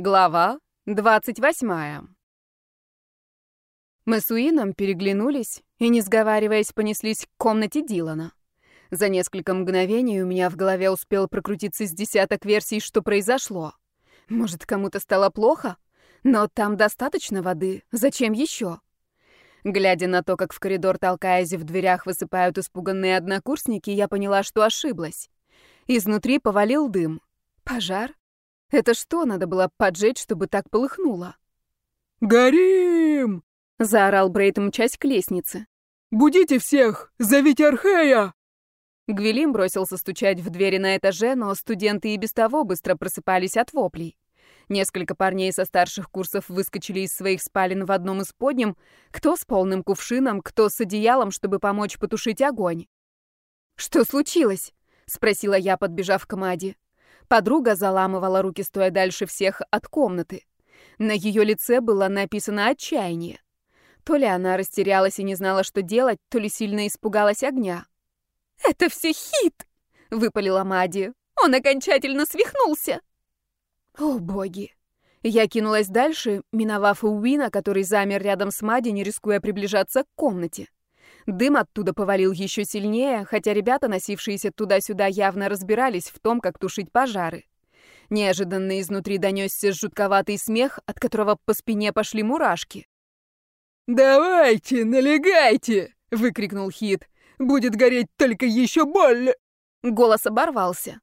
Глава 28. Мы с Уином переглянулись и, не сговариваясь, понеслись к комнате Дилана. За несколько мгновений у меня в голове успел прокрутиться с десяток версий, что произошло. Может, кому-то стало плохо? Но там достаточно воды. Зачем еще? Глядя на то, как в коридор, толкаясь в дверях, высыпают испуганные однокурсники, я поняла, что ошиблась. Изнутри повалил дым. Пожар? Это что надо было поджечь, чтобы так полыхнуло? «Горим!» — заорал Брейт, мчась к лестнице. «Будите всех! Зовите Архея!» Гвелим бросился стучать в двери на этаже, но студенты и без того быстро просыпались от воплей. Несколько парней со старших курсов выскочили из своих спален в одном из подням, кто с полным кувшином, кто с одеялом, чтобы помочь потушить огонь. «Что случилось?» — спросила я, подбежав к Маде. Подруга заламывала руки, стоя дальше всех от комнаты. На ее лице было написано отчаяние. То ли она растерялась и не знала, что делать, то ли сильно испугалась огня. «Это все хит!» — выпалила Мади. «Он окончательно свихнулся!» О, боги! Я кинулась дальше, миновав Уина, который замер рядом с Мади, не рискуя приближаться к комнате. Дым оттуда повалил еще сильнее, хотя ребята, носившиеся туда-сюда, явно разбирались в том, как тушить пожары. Неожиданно изнутри донесся жутковатый смех, от которого по спине пошли мурашки. «Давайте, налегайте!» — выкрикнул Хит. «Будет гореть только еще больно!» Голос оборвался.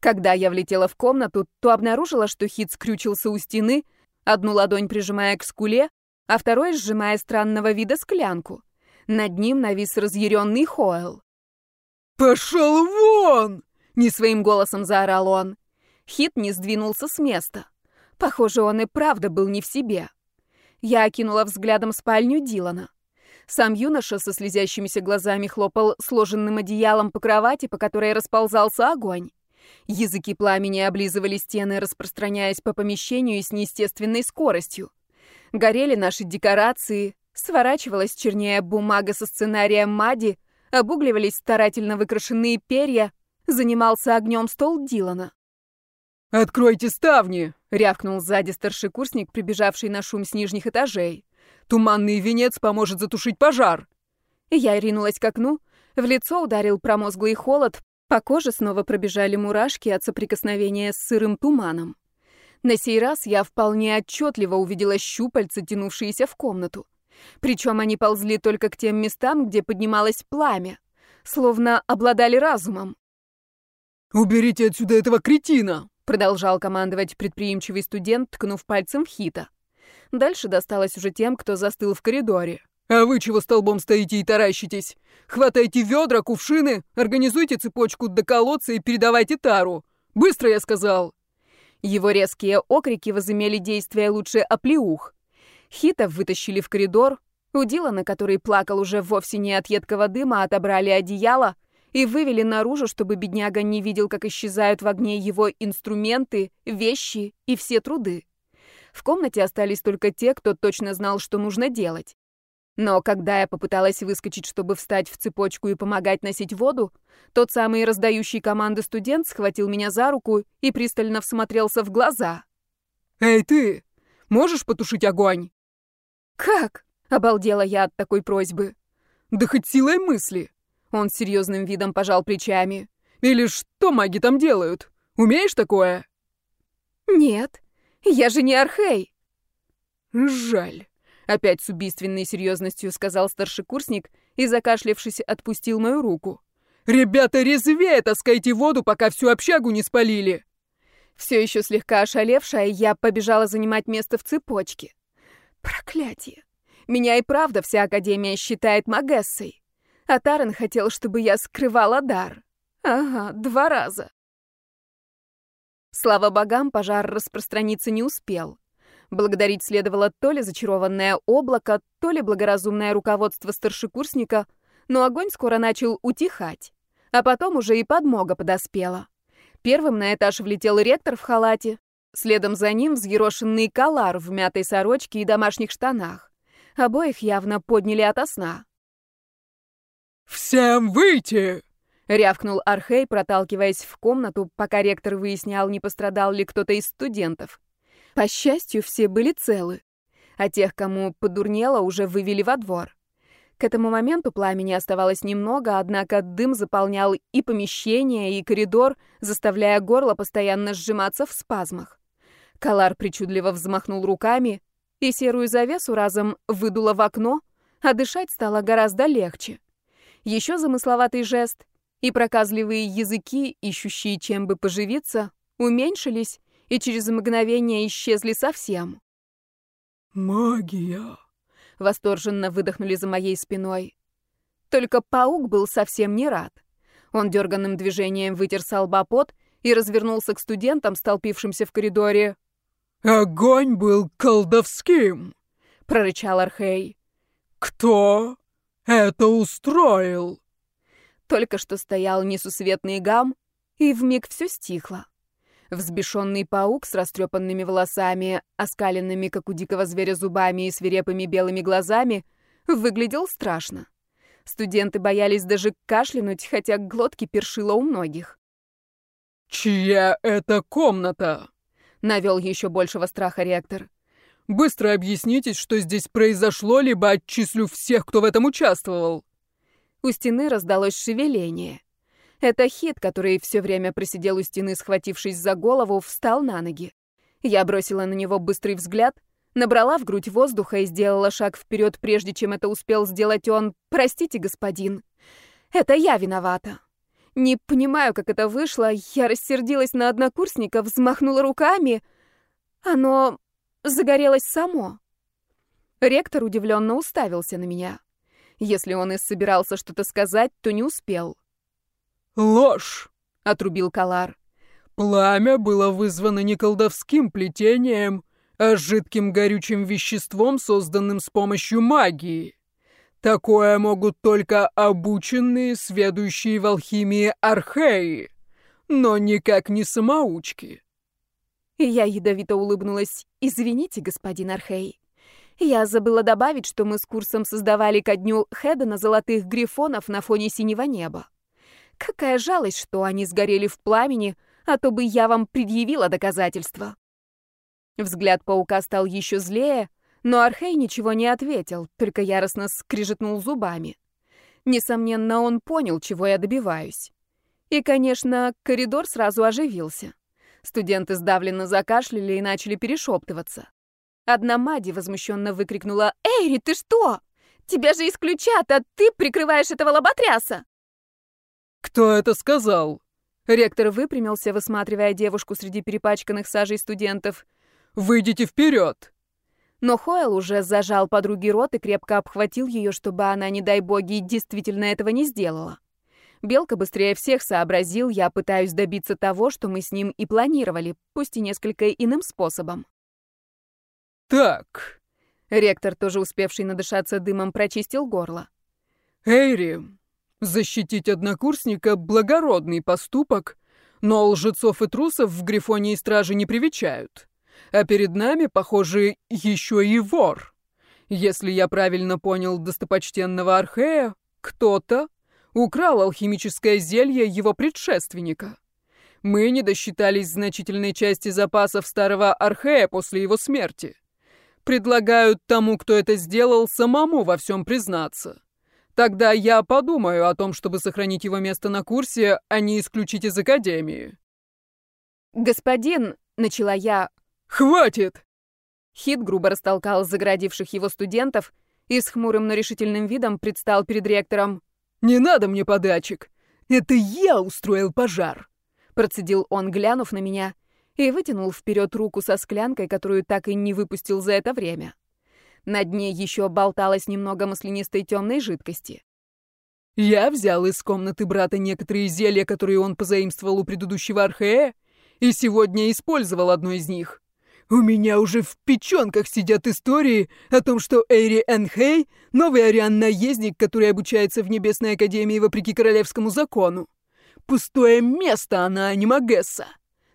Когда я влетела в комнату, то обнаружила, что Хит скрючился у стены, одну ладонь прижимая к скуле, а второй сжимая странного вида склянку. Над ним навис разъяренный Хоэл. «Пошел вон!» — не своим голосом заорал он. Хит не сдвинулся с места. Похоже, он и правда был не в себе. Я окинула взглядом спальню Дилана. Сам юноша со слезящимися глазами хлопал сложенным одеялом по кровати, по которой расползался огонь. Языки пламени облизывали стены, распространяясь по помещению с неестественной скоростью. Горели наши декорации, Сворачивалась чернее бумага со сценарием Мади, обугливались старательно выкрашенные перья, занимался огнем стол Дилана. «Откройте ставни!» — рявкнул сзади старший-курсник, прибежавший на шум с нижних этажей. «Туманный венец поможет затушить пожар!» Я ринулась к окну, в лицо ударил промозглый холод, по коже снова пробежали мурашки от соприкосновения с сырым туманом. На сей раз я вполне отчетливо увидела щупальца, тянувшиеся в комнату. Причем они ползли только к тем местам, где поднималось пламя, словно обладали разумом. «Уберите отсюда этого кретина!» продолжал командовать предприимчивый студент, ткнув пальцем в Хита. Дальше досталось уже тем, кто застыл в коридоре. «А вы чего столбом стоите и таращитесь? Хватайте ведра, кувшины, организуйте цепочку до колодца и передавайте тару. Быстро, я сказал!» Его резкие окрики возымели действие лучше оплеух. Хита вытащили в коридор, у Дилана, который плакал уже вовсе не от едкого дыма, отобрали одеяло и вывели наружу, чтобы бедняга не видел, как исчезают в огне его инструменты, вещи и все труды. В комнате остались только те, кто точно знал, что нужно делать. Но когда я попыталась выскочить, чтобы встать в цепочку и помогать носить воду, тот самый раздающий команды студент схватил меня за руку и пристально всмотрелся в глаза. «Эй, ты! Можешь потушить огонь?» «Как?» — обалдела я от такой просьбы. «Да хоть силой мысли!» Он серьезным видом пожал плечами. «Или что маги там делают? Умеешь такое?» «Нет, я же не Архей!» «Жаль», — опять с убийственной серьезностью сказал старшекурсник и, закашлявшись, отпустил мою руку. «Ребята, резвее таскайте воду, пока всю общагу не спалили!» Все еще слегка ошалевшая, я побежала занимать место в цепочке. Проклятие! Меня и правда вся Академия считает Магессой. А Тарен хотел, чтобы я скрывала дар. Ага, два раза. Слава богам, пожар распространиться не успел. Благодарить следовало то ли зачарованное облако, то ли благоразумное руководство старшекурсника, но огонь скоро начал утихать. А потом уже и подмога подоспела. Первым на этаж влетел ректор в халате, Следом за ним взъерошенный калар в мятой сорочке и домашних штанах. Обоих явно подняли ото сна. «Всем выйти!» — рявкнул Архей, проталкиваясь в комнату, пока ректор выяснял, не пострадал ли кто-то из студентов. По счастью, все были целы, а тех, кому подурнело, уже вывели во двор. К этому моменту пламени оставалось немного, однако дым заполнял и помещение, и коридор, заставляя горло постоянно сжиматься в спазмах. Калар причудливо взмахнул руками, и серую завесу разом выдуло в окно, а дышать стало гораздо легче. Еще замысловатый жест, и проказливые языки, ищущие чем бы поживиться, уменьшились и через мгновение исчезли совсем. «Магия!» Восторженно выдохнули за моей спиной. Только паук был совсем не рад. Он дерганным движением вытер с лба пот и развернулся к студентам, столпившимся в коридоре. «Огонь был колдовским!» — прорычал Архей. «Кто это устроил?» Только что стоял несусветный гам, и вмиг все стихло. Взбешенный паук с растрепанными волосами, оскаленными, как у дикого зверя, зубами и свирепыми белыми глазами, выглядел страшно. Студенты боялись даже кашлянуть, хотя глотки першило у многих. «Чья это комната?» — навел еще большего страха ректор. «Быстро объяснитесь, что здесь произошло, либо отчислю всех, кто в этом участвовал». У стены раздалось шевеление. Это Хит, который все время просидел у стены, схватившись за голову, встал на ноги. Я бросила на него быстрый взгляд, набрала в грудь воздуха и сделала шаг вперед, прежде чем это успел сделать он. «Простите, господин, это я виновата». Не понимаю, как это вышло. Я рассердилась на однокурсника, взмахнула руками. Оно загорелось само. Ректор удивленно уставился на меня. Если он и собирался что-то сказать, то не успел. «Ложь!» — отрубил Калар. «Пламя было вызвано не колдовским плетением, а жидким горючим веществом, созданным с помощью магии. Такое могут только обученные, сведущие в алхимии археи, но никак не самоучки». Я ядовито улыбнулась. «Извините, господин Архей. Я забыла добавить, что мы с курсом создавали ко дню Хедена золотых грифонов на фоне синего неба. Какая жалость, что они сгорели в пламени, а то бы я вам предъявила доказательства. Взгляд паука стал еще злее, но Архей ничего не ответил, только яростно скрижетнул зубами. Несомненно, он понял, чего я добиваюсь. И, конечно, коридор сразу оживился. Студенты сдавленно закашляли и начали перешептываться. Одна Мади возмущенно выкрикнула «Эйри, ты что? Тебя же исключат, а ты прикрываешь этого лоботряса!» «Кто это сказал?» Ректор выпрямился, высматривая девушку среди перепачканных сажей студентов. «Выйдите вперед!» Но Хойл уже зажал подруге рот и крепко обхватил ее, чтобы она, не дай боги, действительно этого не сделала. Белка быстрее всех сообразил, я пытаюсь добиться того, что мы с ним и планировали, пусть и несколько иным способом. «Так...» Ректор, тоже успевший надышаться дымом, прочистил горло. «Эйри, Защитить однокурсника — благородный поступок, но лжецов и трусов в Грифоне и Страже не привечают. А перед нами, похоже, еще и вор. Если я правильно понял достопочтенного Архея, кто-то украл алхимическое зелье его предшественника. Мы не досчитались значительной части запасов старого Архея после его смерти. Предлагают тому, кто это сделал, самому во всем признаться. Тогда я подумаю о том, чтобы сохранить его место на курсе, а не исключить из академии. Господин, начала я. Хватит! Хит грубо растолкал заградивших его студентов и с хмурым, но решительным видом предстал перед ректором. «Не надо мне подачек! Это я устроил пожар!» Процедил он, глянув на меня, и вытянул вперед руку со склянкой, которую так и не выпустил за это время. На дне еще болталось немного маслянистой темной жидкости. «Я взял из комнаты брата некоторые зелья, которые он позаимствовал у предыдущего Архея, и сегодня использовал одно из них. У меня уже в печенках сидят истории о том, что Эйри Энхей — новый ариан-наездник, который обучается в Небесной Академии вопреки королевскому закону. Пустое место она, а не Магесса.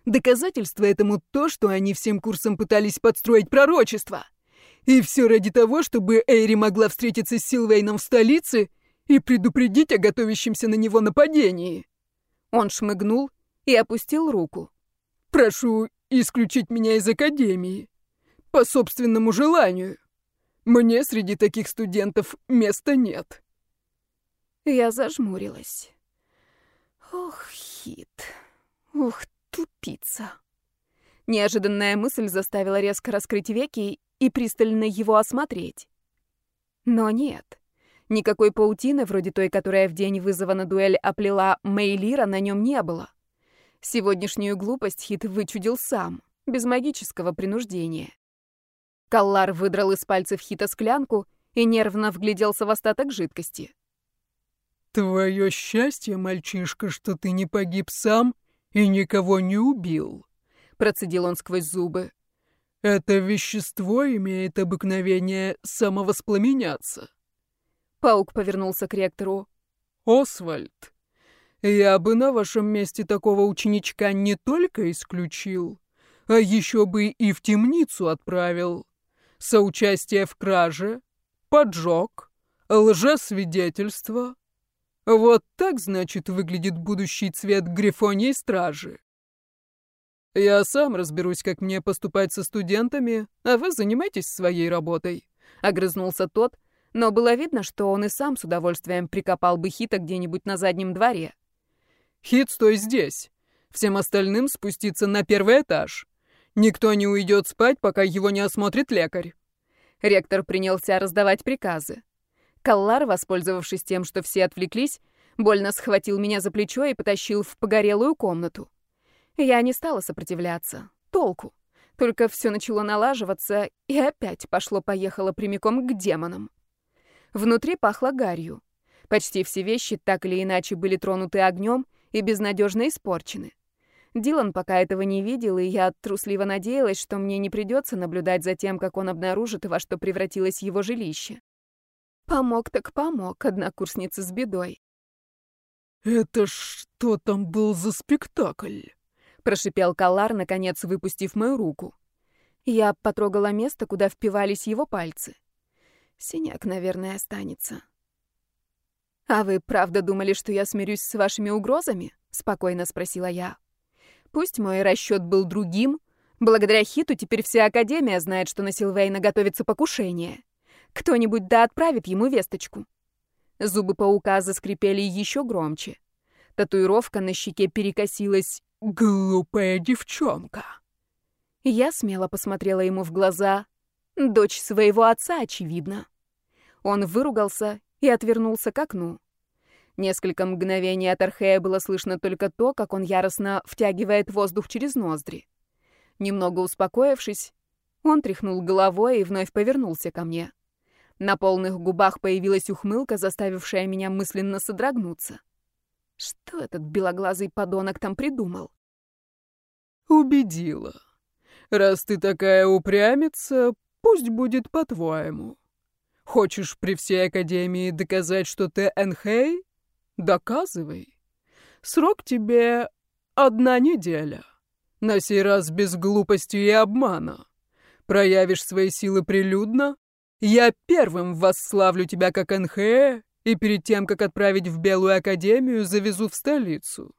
Доказательство этому то, что они всем курсом пытались подстроить пророчество». И все ради того, чтобы Эйри могла встретиться с Силвейном в столице и предупредить о готовящемся на него нападении. Он шмыгнул и опустил руку. «Прошу исключить меня из академии. По собственному желанию. Мне среди таких студентов места нет. Я зажмурилась. Ох, хит. Ух, тупица. Неожиданная мысль заставила резко раскрыть веки и пристально его осмотреть. Но нет. Никакой паутины, вроде той, которая в день вызова на дуэль оплела Мейлира, на нем не было. Сегодняшнюю глупость Хит вычудил сам, без магического принуждения. Каллар выдрал из пальцев Хита склянку и нервно вгляделся в остаток жидкости. «Твое счастье, мальчишка, что ты не погиб сам и никого не убил», — процедил он сквозь зубы. «Это вещество имеет обыкновение самовоспламеняться». Паук повернулся к ректору. «Освальд, я бы на вашем месте такого ученичка не только исключил, а еще бы и в темницу отправил. Соучастие в краже, поджог, лжесвидетельство. Вот так, значит, выглядит будущий цвет Грифоньей стражи. Я сам разберусь, как мне поступать со студентами, а вы занимайтесь своей работой. Огрызнулся тот, но было видно, что он и сам с удовольствием прикопал бы Хита где-нибудь на заднем дворе. Хит, стой здесь. Всем остальным спуститься на первый этаж. Никто не уйдет спать, пока его не осмотрит лекарь. Ректор принялся раздавать приказы. Каллар, воспользовавшись тем, что все отвлеклись, больно схватил меня за плечо и потащил в погорелую комнату. Я не стала сопротивляться. Толку. Только все начало налаживаться, и опять пошло-поехало прямиком к демонам. Внутри пахло гарью. Почти все вещи так или иначе были тронуты огнем, и безнадежно испорчены. Дилан пока этого не видел, и я трусливо надеялась, что мне не придется наблюдать за тем, как он обнаружит, во что превратилось его жилище. Помог так помог, однокурсница с бедой. «Это что там был за спектакль?» — прошипел Калар, наконец выпустив мою руку. Я потрогала место, куда впивались его пальцы. Синяк, наверное, останется. «А вы правда думали, что я смирюсь с вашими угрозами?» — спокойно спросила я. «Пусть мой расчет был другим. Благодаря Хиту теперь вся Академия знает, что на Силвейна готовится покушение. Кто-нибудь да отправит ему весточку». Зубы паука заскрипели еще громче. Татуировка на щеке перекосилась. «Глупая девчонка!» Я смело посмотрела ему в глаза. Дочь своего отца, очевидно. Он выругался и отвернулся к окну. Несколько мгновений от Архея было слышно только то, как он яростно втягивает воздух через ноздри. Немного успокоившись, он тряхнул головой и вновь повернулся ко мне. На полных губах появилась ухмылка, заставившая меня мысленно содрогнуться. Что этот белоглазый подонок там придумал? «Убедила. Раз ты такая упрямица, пусть будет по-твоему. Хочешь при всей Академии доказать, что ты Энхей? Доказывай. Срок тебе одна неделя. На сей раз без глупости и обмана. Проявишь свои силы прилюдно, я первым восславлю тебя как Энхея и перед тем, как отправить в Белую Академию, завезу в столицу.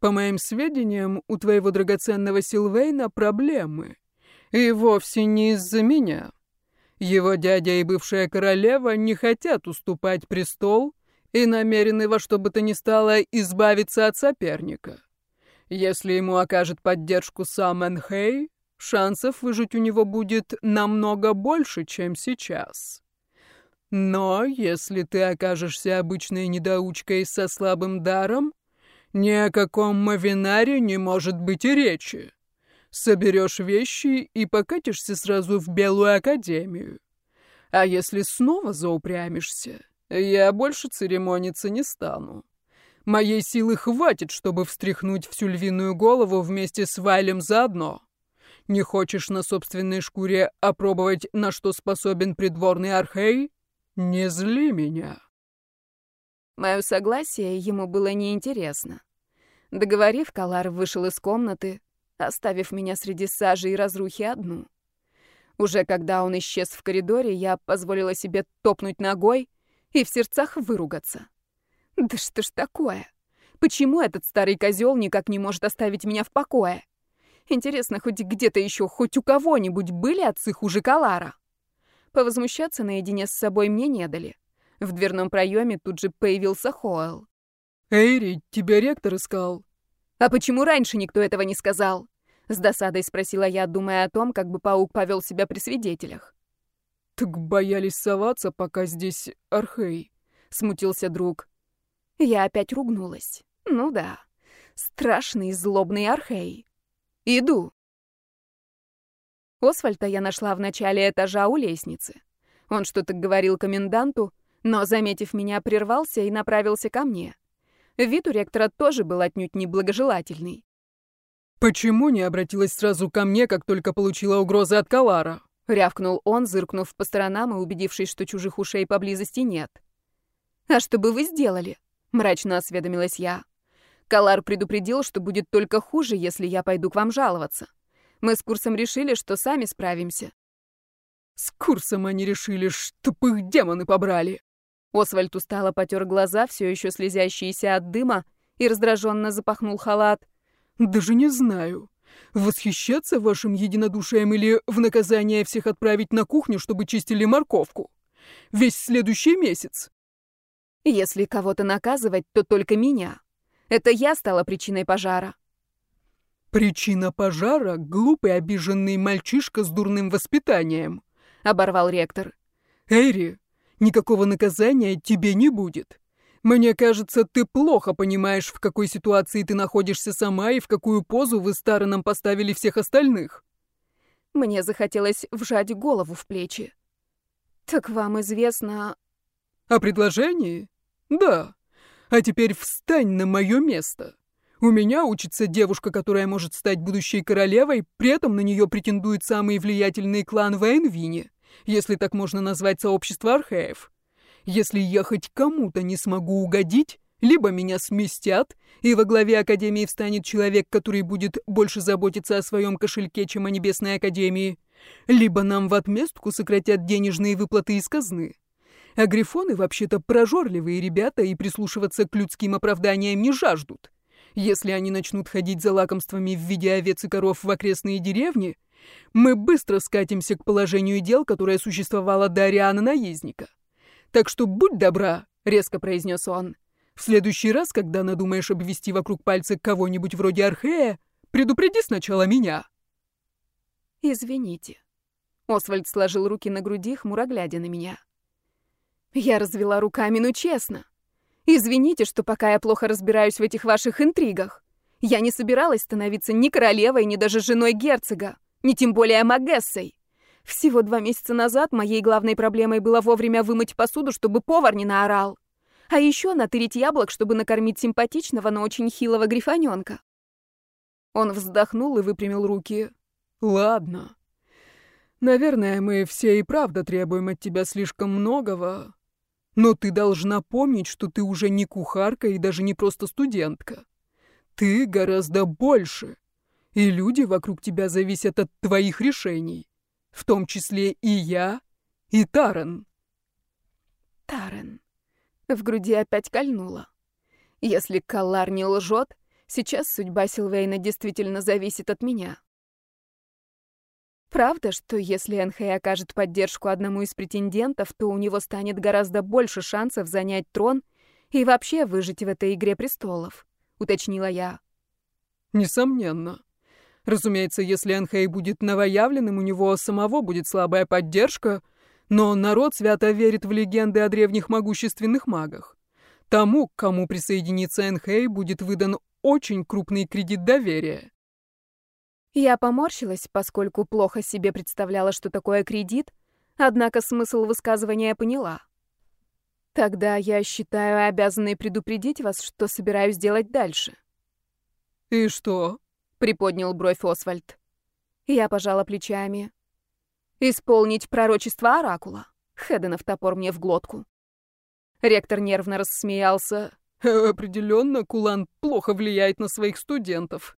По моим сведениям, у твоего драгоценного Силвейна проблемы. И вовсе не из-за меня. Его дядя и бывшая королева не хотят уступать престол и намерены во что бы то ни стало избавиться от соперника. Если ему окажет поддержку сам Энхей, шансов выжить у него будет намного больше, чем сейчас. Но если ты окажешься обычной недоучкой со слабым даром, ни о каком Мавинаре не может быть и речи соберешь вещи и покатишься сразу в Белую Академию. А если снова заупрямишься, я больше церемониться не стану. Моей силы хватит, чтобы встряхнуть всю львиную голову вместе с Вайлем заодно. Не хочешь на собственной шкуре опробовать, на что способен придворный Архей? Не зли меня. Мое согласие ему было неинтересно. Договорив, Калар вышел из комнаты, оставив меня среди сажи и разрухи одну. Уже когда он исчез в коридоре, я позволила себе топнуть ногой и в сердцах выругаться. Да что ж такое? Почему этот старый козел никак не может оставить меня в покое? Интересно, хоть где-то еще, хоть у кого-нибудь были отцы хуже Калара? Повозмущаться наедине с собой мне не дали. В дверном проеме тут же появился Хоэл. «Эйри, тебя ректор искал». «А почему раньше никто этого не сказал?» С досадой спросила я, думая о том, как бы паук повел себя при свидетелях. «Так боялись соваться, пока здесь Архей», — смутился друг. Я опять ругнулась. «Ну да, страшный злобный Архей. Иду». Освальда я нашла в начале этажа у лестницы. Он что-то говорил коменданту, но, заметив меня, прервался и направился ко мне. Вид у ректора тоже был отнюдь неблагожелательный. «Почему не обратилась сразу ко мне, как только получила угрозы от Калара?» — рявкнул он, зыркнув по сторонам и убедившись, что чужих ушей поблизости нет. «А что бы вы сделали?» — мрачно осведомилась я. Калар предупредил, что будет только хуже, если я пойду к вам жаловаться. Мы с курсом решили, что сами справимся. С курсом они решили, чтоб их демоны побрали. Освальд устало потер глаза, все еще слезящиеся от дыма, и раздраженно запахнул халат. Даже не знаю. Восхищаться вашим единодушием или в наказание всех отправить на кухню, чтобы чистили морковку? Весь следующий месяц. Если кого-то наказывать, то только меня. Это я стала причиной пожара. Причина пожара — глупый обиженный мальчишка с дурным воспитанием, — оборвал ректор. Эйри, никакого наказания тебе не будет. Мне кажется, ты плохо понимаешь, в какой ситуации ты находишься сама и в какую позу вы с Тараном поставили всех остальных. Мне захотелось вжать голову в плечи. Так вам известно... О предложении? Да. А теперь встань на мое место. У меня учится девушка, которая может стать будущей королевой, при этом на нее претендует самый влиятельный клан в Эйнвине, если так можно назвать сообщество археев. Если я хоть кому-то не смогу угодить, либо меня сместят, и во главе Академии встанет человек, который будет больше заботиться о своем кошельке, чем о Небесной Академии, либо нам в отместку сократят денежные выплаты из казны. А грифоны вообще-то прожорливые ребята и прислушиваться к людским оправданиям не жаждут. Если они начнут ходить за лакомствами в виде овец и коров в окрестные деревни, мы быстро скатимся к положению дел, которое существовало до Ариана Наездника. Так что будь добра, — резко произнес он. В следующий раз, когда надумаешь обвести вокруг пальца кого-нибудь вроде Архея, предупреди сначала меня. Извините. Освальд сложил руки на груди, хмуро глядя на меня. Я развела руками, ну честно. Извините, что пока я плохо разбираюсь в этих ваших интригах. Я не собиралась становиться ни королевой, ни даже женой герцога, ни тем более магессой. Всего два месяца назад моей главной проблемой было вовремя вымыть посуду, чтобы повар не наорал. А еще натырить яблок, чтобы накормить симпатичного, но очень хилого грифоненка. Он вздохнул и выпрямил руки. «Ладно. Наверное, мы все и правда требуем от тебя слишком многого. Но ты должна помнить, что ты уже не кухарка и даже не просто студентка. Ты гораздо больше. И люди вокруг тебя зависят от твоих решений в том числе и я, и Таран. Таран. В груди опять кольнуло. Если Каллар не лжет, сейчас судьба Силвейна действительно зависит от меня. Правда, что если Энхэй окажет поддержку одному из претендентов, то у него станет гораздо больше шансов занять трон и вообще выжить в этой игре престолов, уточнила я. Несомненно. Разумеется, если Энхей будет новоявленным, у него самого будет слабая поддержка, но народ свято верит в легенды о древних могущественных магах. Тому, к кому присоединится Энхей, будет выдан очень крупный кредит доверия. Я поморщилась, поскольку плохо себе представляла, что такое кредит, однако смысл высказывания поняла. Тогда я считаю обязанной предупредить вас, что собираюсь делать дальше. И что? — приподнял бровь Освальд. Я пожала плечами. «Исполнить пророчество Оракула». Хеденов топор мне в глотку. Ректор нервно рассмеялся. «Определенно, Кулан плохо влияет на своих студентов.